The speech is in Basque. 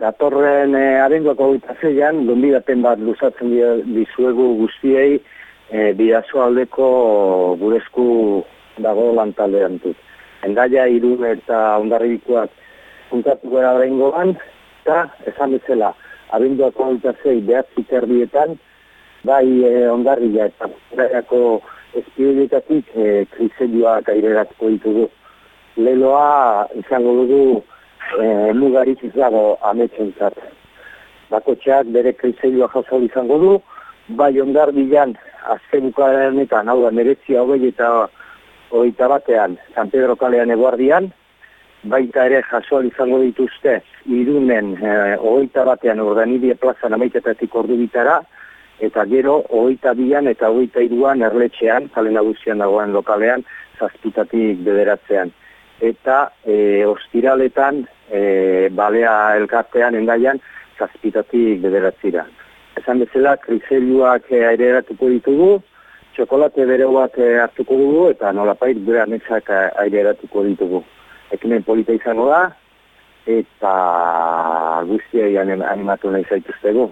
datorren e, abenduako gaita zeian, donbidaten bat luzatzen dizuegu guztiei e, bidazo aldeko gurezku dago lantaldean dut. Endaia irun eta ondarribikoak puntatu gara behin eta esan bezala, abenduako gaita zei behatzik erbietan, bai e, ondarria eta ondariako espioietatik e, krizelioak aireratuko ditugu. Leloa izango dugu e, mugarik izago ametsen zat. Bakotxeak bere krizelioa jaso izango du, bai ondar bilan azken eta hau da, meretzia hogei eta hogeita batean, San Pedro kalean eguardian, baita ere jaso izango dituzte, irunen e, hogeita batean urdanibie plazan amaitetatik ordu bitara, eta gero hogeita bian eta hogeita iruan erletxean, kale nagusian dagoen lokalean, zazpitatik bederatzean. Eta e, ostiraletan e, balea elkartean endaian zazpitatik bederatzira. Esan bezala, krizeluak e, aireratuko ditugu, txokolate bere bat e, hartuko dugu eta nolapait bere anexak e, aireratuko ditugu. Ekimen polita izango da eta guztiai animatu nahi zaituztegu.